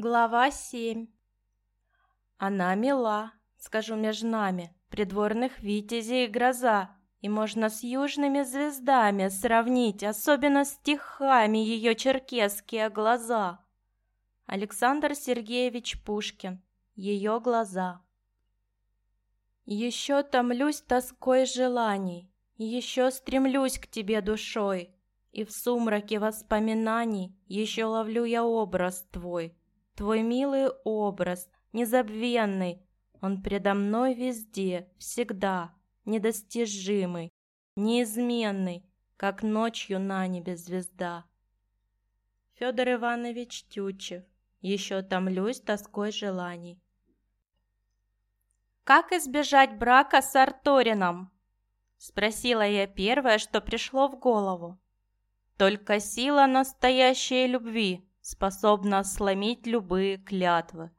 Глава 7 Она мила, скажу между нами, придворных витязей и гроза, и можно с южными звездами сравнить, особенно стихами ее черкесские глаза. Александр Сергеевич Пушкин. Ее глаза. Еще томлюсь тоской желаний, еще стремлюсь к тебе душой, и в сумраке воспоминаний еще ловлю я образ твой. Твой милый образ, незабвенный, Он предо мной везде, всегда, недостижимый, неизменный, как ночью на небе звезда. Федор Иванович Тютчев. Еще томлюсь тоской желаний. «Как избежать брака с Арторином?» Спросила я первое, что пришло в голову. Только сила настоящей любви способна сломить любые клятвы.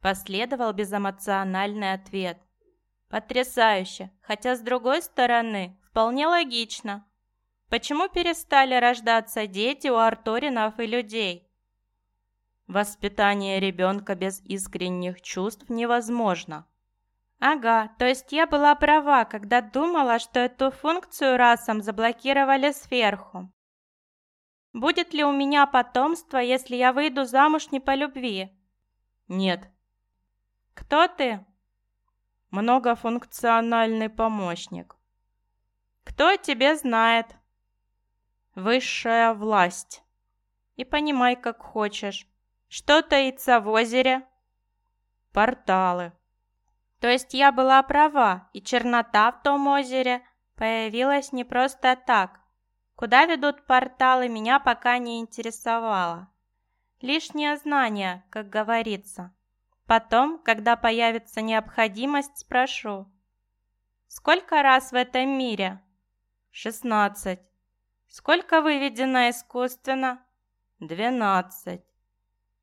Последовал безэмоциональный ответ. Потрясающе, хотя с другой стороны, вполне логично. Почему перестали рождаться дети у Арторинов и людей? Воспитание ребенка без искренних чувств невозможно. Ага, то есть я была права, когда думала, что эту функцию расам заблокировали сверху. Будет ли у меня потомство, если я выйду замуж не по любви? Нет. Кто ты? Многофункциональный помощник. Кто тебе знает? Высшая власть. И понимай, как хочешь. Что таится в озере? Порталы. То есть я была права, и чернота в том озере появилась не просто так. Куда ведут порталы, меня пока не интересовало. Лишнее знание, как говорится. Потом, когда появится необходимость, спрошу. Сколько раз в этом мире? Шестнадцать. Сколько выведено искусственно? Двенадцать.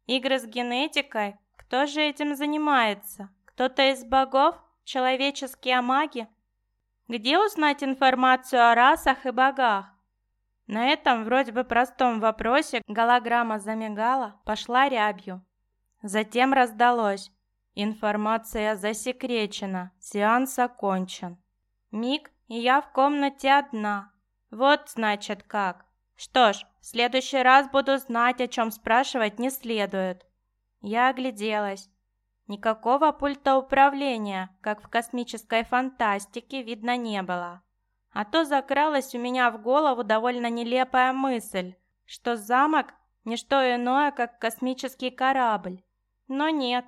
Игры с генетикой? Кто же этим занимается? Кто-то из богов? Человеческие маги? Где узнать информацию о расах и богах? На этом вроде бы простом вопросе голограмма замигала, пошла рябью. Затем раздалось. Информация засекречена, сеанс окончен. Миг, и я в комнате одна. Вот значит как. Что ж, в следующий раз буду знать, о чем спрашивать не следует. Я огляделась. Никакого пульта управления, как в космической фантастике, видно не было. А то закралась у меня в голову довольно нелепая мысль, что замок – не что иное, как космический корабль. Но нет,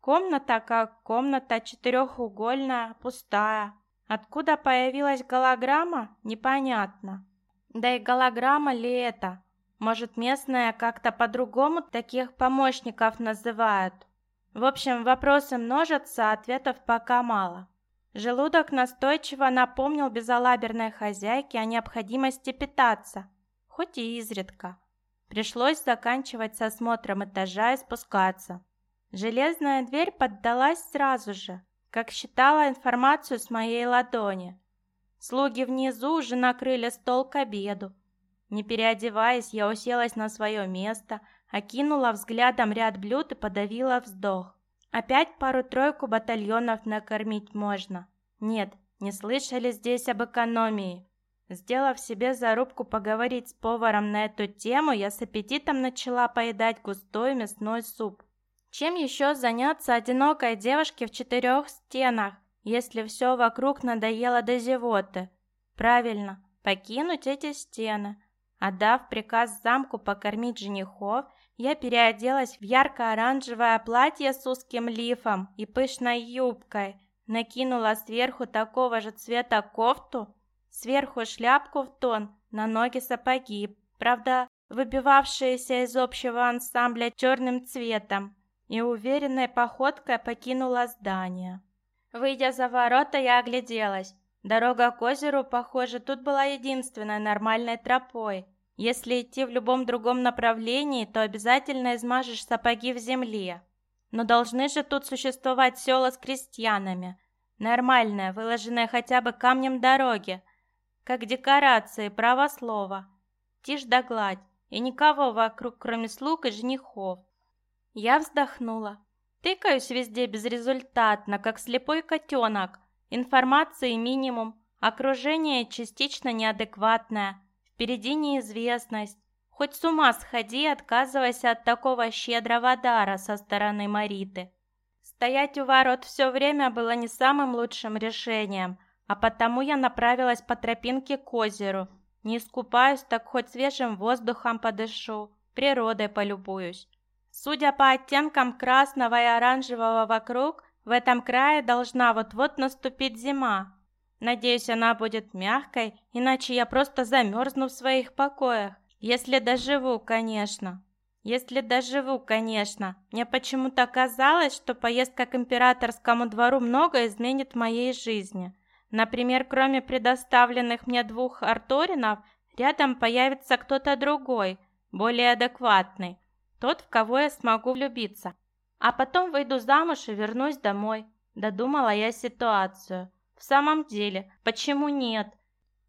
комната как комната четырехугольная, пустая. Откуда появилась голограмма, непонятно. Да и голограмма ли это? Может, местные как-то по-другому таких помощников называют? В общем, вопросы множатся, ответов пока мало. Желудок настойчиво напомнил безалаберной хозяйке о необходимости питаться, хоть и изредка. Пришлось заканчивать с осмотром этажа и спускаться. Железная дверь поддалась сразу же, как считала информацию с моей ладони. Слуги внизу уже накрыли стол к обеду. Не переодеваясь, я уселась на свое место, окинула взглядом ряд блюд и подавила вздох. Опять пару-тройку батальонов накормить можно. Нет, не слышали здесь об экономии. Сделав себе зарубку поговорить с поваром на эту тему, я с аппетитом начала поедать густой мясной суп. Чем еще заняться одинокой девушке в четырех стенах, если все вокруг надоело до зевоты? Правильно, покинуть эти стены. Отдав приказ замку покормить женихов, я переоделась в ярко-оранжевое платье с узким лифом и пышной юбкой, накинула сверху такого же цвета кофту, сверху шляпку в тон, на ноги сапоги, правда, выбивавшиеся из общего ансамбля черным цветом, и уверенной походкой покинула здание. Выйдя за ворота, я огляделась. Дорога к озеру, похоже, тут была единственной нормальной тропой – если идти в любом другом направлении, то обязательно измажешь сапоги в земле. Но должны же тут существовать села с крестьянами. Нормальная, выложенная хотя бы камнем дороги. Как декорации, право слова. Тишь да гладь. И никого вокруг, кроме слуг и женихов. Я вздохнула. Тыкаюсь везде безрезультатно, как слепой котенок. Информации минимум, окружение частично неадекватное, впереди неизвестность. Хоть с ума сходи, отказывайся от такого щедрого дара со стороны Мариты. Стоять у ворот все время было не самым лучшим решением, а потому я направилась по тропинке к озеру. Не искупаюсь, так хоть свежим воздухом подышу, природой полюбуюсь. Судя по оттенкам красного и оранжевого вокруг, в этом крае должна вот-вот наступить зима. Надеюсь, она будет мягкой, иначе я просто замерзну в своих покоях. Если доживу, конечно. Если доживу, конечно. Мне почему-то казалось, что поездка к императорскому двору много изменит моей жизни. Например, кроме предоставленных мне двух арторинов, рядом появится кто-то другой, более адекватный. Тот, в кого я смогу влюбиться. А потом выйду замуж и вернусь домой. Додумала я ситуацию. В самом деле, почему нет?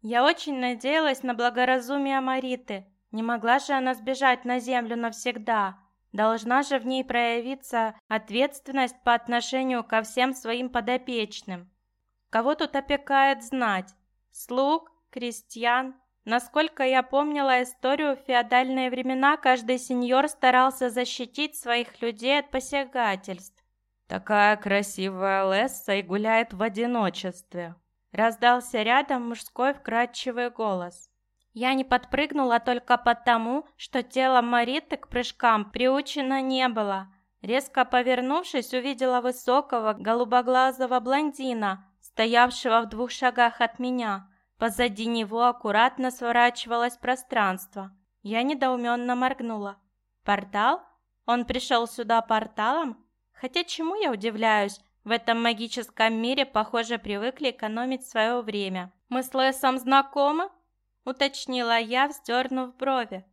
Я очень надеялась на благоразумие Мариты, не могла же она сбежать на землю навсегда. Должна же в ней проявиться ответственность по отношению ко всем своим подопечным. Кого тут опекает знать? Слуг, крестьян? Насколько я помнила историю, в феодальные времена каждый сеньор старался защитить своих людей от посягательств. Такая красивая Лесса и гуляет в одиночестве. Раздался рядом мужской вкрадчивый голос. Я не подпрыгнула только потому, что тело Мариты к прыжкам приучено не было. Резко повернувшись, увидела высокого голубоглазого блондина, стоявшего в двух шагах от меня. Позади него аккуратно сворачивалось пространство. Я недоуменно моргнула. «Портал? Он пришел сюда порталом? Хотя чему я удивляюсь? В этом магическом мире, похоже, привыкли экономить свое время. Мы с Лесом знакомы?» уточнила я, вздернув брови.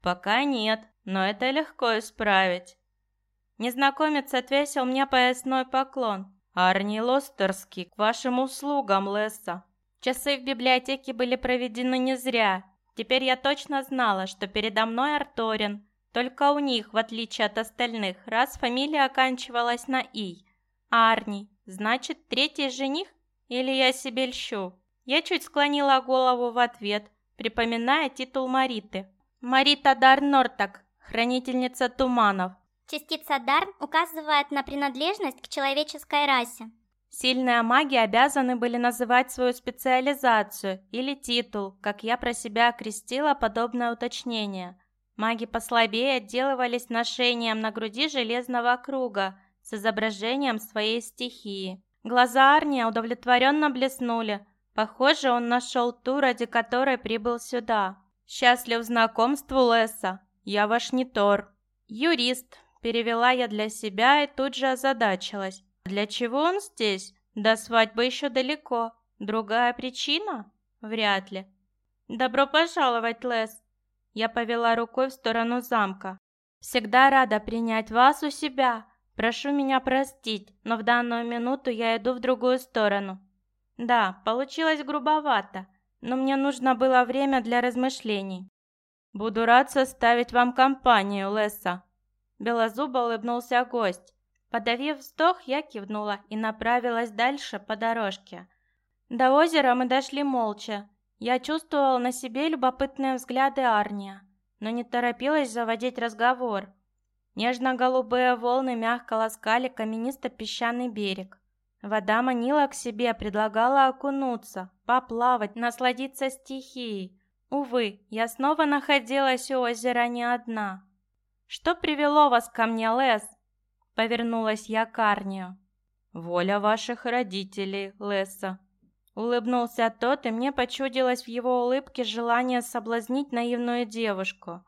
«Пока нет, но это легко исправить». Незнакомец отвесил мне поясной поклон. «Арни Лостерский, к вашим услугам, Лесса». Часы в библиотеке были проведены не зря. Теперь я точно знала, что передо мной Арторин. Только у них, в отличие от остальных, раз фамилия оканчивалась на «и». Арни, значит, третий жених? Или я себе льщу? Я чуть склонила голову в ответ, припоминая титул Мариты. Марита Дарнортак, хранительница туманов. Частица Дарн указывает на принадлежность к человеческой расе. Сильные маги обязаны были называть свою специализацию или титул, как я про себя окрестила подобное уточнение. Маги послабее отделывались ношением на груди железного круга с изображением своей стихии. Глаза Арния удовлетворенно блеснули, Похоже, он нашел ту, ради которой прибыл сюда. Счастлив знакомству, Леса. Я ваш не Тор. Юрист. Перевела я для себя и тут же озадачилась. Для чего он здесь? До свадьбы еще далеко. Другая причина? Вряд ли. Добро пожаловать, Лес. Я повела рукой в сторону замка. Всегда рада принять вас у себя. Прошу меня простить, но в данную минуту я иду в другую сторону. Да, получилось грубовато, но мне нужно было время для размышлений. Буду рад составить вам компанию, Лесса. Белозубо улыбнулся гость. Подавив вздох, я кивнула и направилась дальше по дорожке. До озера мы дошли молча. Я чувствовала на себе любопытные взгляды Арния, но не торопилась заводить разговор. Нежно-голубые волны мягко ласкали каменисто-песчаный берег. Вода манила к себе, предлагала окунуться, поплавать, насладиться стихией. Увы, я снова находилась у озера не одна. «Что привело вас ко мне, Лес?» Повернулась я к Арнию. «Воля ваших родителей, Леса». Улыбнулся тот, и мне почудилось в его улыбке желание соблазнить наивную девушку.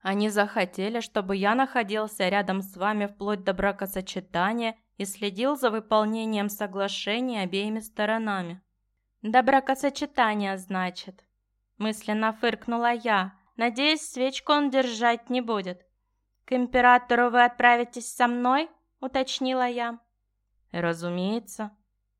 «Они захотели, чтобы я находился рядом с вами вплоть до бракосочетания и следил за выполнением соглашения обеими сторонами. «До бракосочетания, значит?» Мысленно фыркнула я. «Надеюсь, свечку он держать не будет». «К императору вы отправитесь со мной?» Уточнила я. «Разумеется».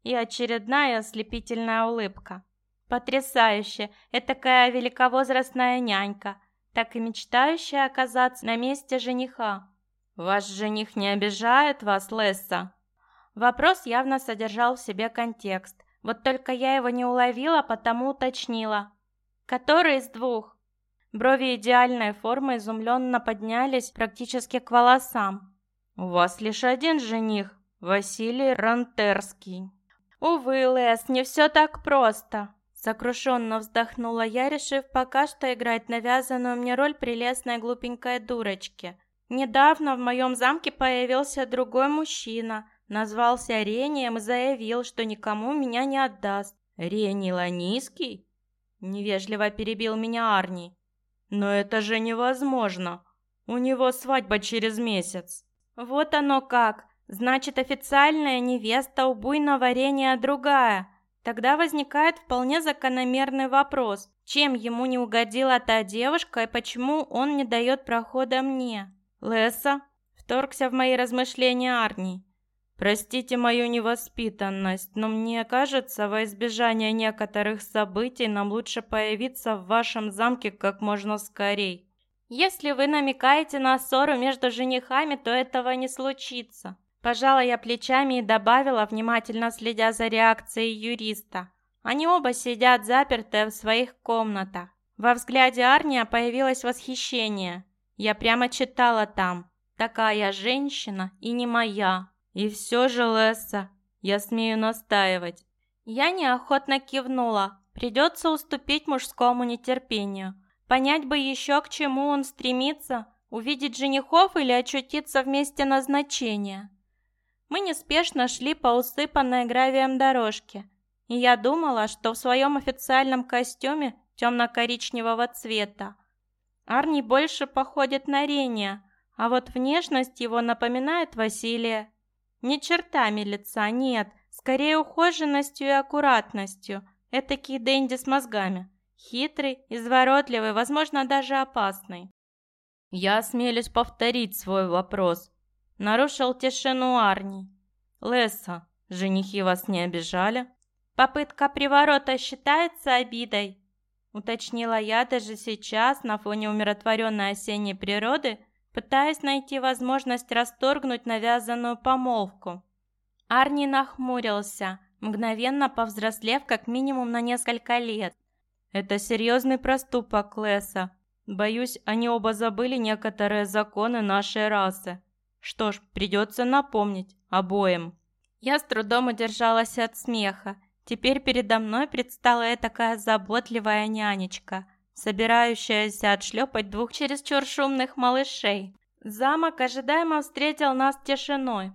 И очередная ослепительная улыбка. «Потрясающе! Этакая великовозрастная нянька, так и мечтающая оказаться на месте жениха». «Ваш жених не обижает вас, Лесса?» Вопрос явно содержал в себе контекст. Вот только я его не уловила, потому уточнила. «Который из двух?» Брови идеальной формы изумленно поднялись практически к волосам. «У вас лишь один жених, Василий Рантерский». «Увы, Лес, не все так просто», — сокрушенно вздохнула я, решив пока что играть навязанную мне роль прелестной глупенькой дурочки. Недавно в моем замке появился другой мужчина, назвался Рением и заявил, что никому меня не отдаст. «Рений Ланийский?» — невежливо перебил меня Арни. «Но это же невозможно. У него свадьба через месяц». «Вот оно как. Значит, официальная невеста у буйного Рения другая. Тогда возникает вполне закономерный вопрос. Чем ему не угодила та девушка и почему он не дает прохода мне? Леса вторгся в мои размышления Арни. Простите мою невоспитанность, но мне кажется, во избежание некоторых событий нам лучше появиться в вашем замке как можно скорей. Если вы намекаете на ссору между женихами, то этого не случится. Пожала я плечами и добавила, внимательно следя за реакцией юриста. Они оба сидят запертые в своих комнатах. Во взгляде Арния появилось восхищение. Я прямо читала там. «Такая женщина и не моя». И все же, Лесса, я смею настаивать. Я неохотно кивнула. Придется уступить мужскому нетерпению. Понять бы еще, к чему он стремится, увидеть женихов или очутиться в месте назначения. Мы неспешно шли по усыпанной гравием дорожке, и я думала, что в своем официальном костюме темно-коричневого цвета Арни больше походит на Рения, а вот внешность его напоминает Василия. Не чертами лица, нет, скорее ухоженностью и аккуратностью. Этакий Дэнди с мозгами. Хитрый, изворотливый, возможно, даже опасный. Я осмелюсь повторить свой вопрос. Нарушил тишину Арни. Леса, женихи вас не обижали? Попытка приворота считается обидой? Уточнила я даже сейчас, на фоне умиротворенной осенней природы, пытаясь найти возможность расторгнуть навязанную помолвку. Арни нахмурился, мгновенно повзрослев как минимум на несколько лет. «Это серьезный проступок Леса. Боюсь, они оба забыли некоторые законы нашей расы. Что ж, придется напомнить обоим. Я с трудом удержалась от смеха. Теперь передо мной предстала такая заботливая нянечка, собирающаяся отшлепать двух чересчур шумных малышей. Замок ожидаемо встретил нас тишиной.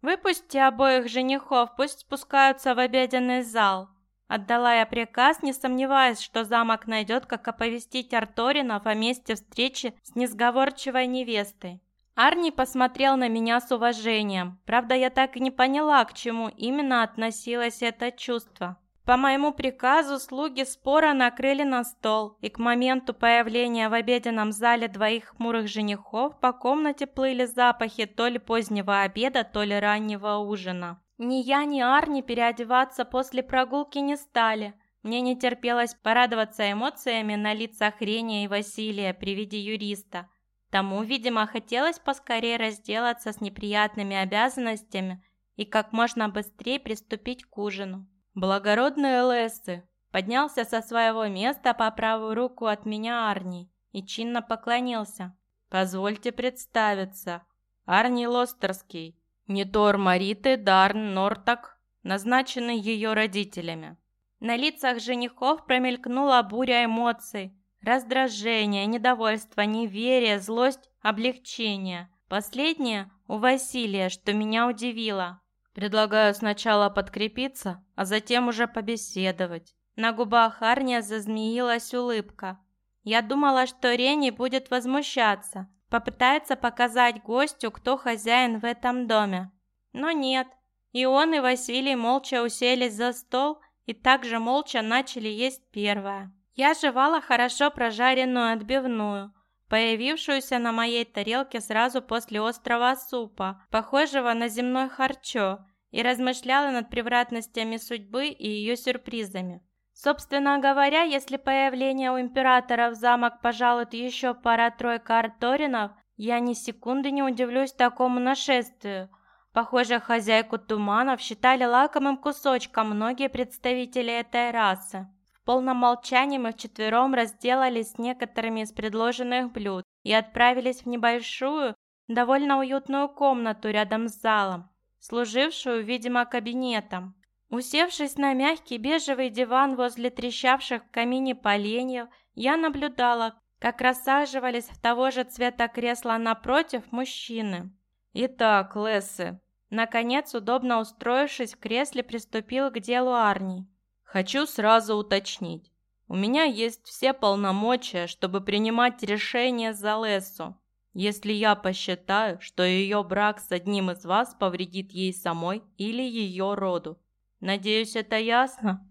«Выпусти обоих женихов, пусть спускаются в обеденный зал», Отдала я приказ, не сомневаясь, что замок найдет, как оповестить Арторинов о месте встречи с несговорчивой невестой. Арни посмотрел на меня с уважением. Правда, я так и не поняла, к чему именно относилось это чувство. По моему приказу слуги спора накрыли на стол, и к моменту появления в обеденном зале двоих хмурых женихов по комнате плыли запахи то ли позднего обеда, то ли раннего ужина. Ни я, ни Арни переодеваться после прогулки не стали. Мне не терпелось порадоваться эмоциями на лицах Рения и Василия при виде юриста – Тому, видимо, хотелось поскорее разделаться с неприятными обязанностями и как можно быстрее приступить к ужину. Благородные Лессы поднялся со своего места по правую руку от меня Арни и чинно поклонился. «Позвольте представиться. Арни Лостерский, не Тор Мариты Дарн Нортак, назначенный ее родителями». На лицах женихов промелькнула буря эмоций, Раздражение, недовольство, неверие, злость, облегчение. Последнее у Василия, что меня удивило. Предлагаю сначала подкрепиться, а затем уже побеседовать. На губах Арния зазмеилась улыбка. Я думала, что Рени будет возмущаться, попытается показать гостю, кто хозяин в этом доме. Но нет. И он, и Василий молча уселись за стол и также молча начали есть первое. Я жевала хорошо прожаренную отбивную, появившуюся на моей тарелке сразу после острого супа, похожего на земной харчо, и размышляла над превратностями судьбы и ее сюрпризами. Собственно говоря, если появление у императора в замок пожалует еще пара-тройка арторинов, Я ни секунды не удивлюсь такому нашествию. Похоже, хозяйку туманов считали лакомым кусочком многие представители этой расы. Полном молчании мы вчетвером разделались с некоторыми из предложенных блюд и отправились в небольшую, довольно уютную комнату рядом с залом, служившую, видимо, кабинетом. Усевшись на мягкий бежевый диван возле трещавших в камине поленьев, я наблюдала, как рассаживались в того же цвета кресла напротив мужчины. «Итак, Лессы», наконец, удобно устроившись в кресле, приступил к делу Арни. «Хочу сразу уточнить. У меня есть все полномочия, чтобы принимать решения за Лессу, если я посчитаю, что ее брак с одним из вас повредит ей самой или ее роду. Надеюсь, это ясно?»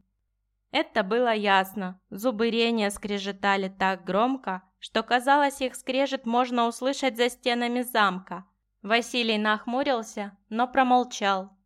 Это было ясно. Зубы Рения скрежетали так громко, что казалось, их скрежет можно услышать за стенами замка. Василий нахмурился, но промолчал.